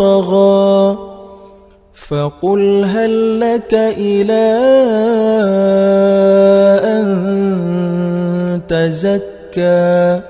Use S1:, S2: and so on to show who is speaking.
S1: طغى فقل هل لك إلى أن تزكى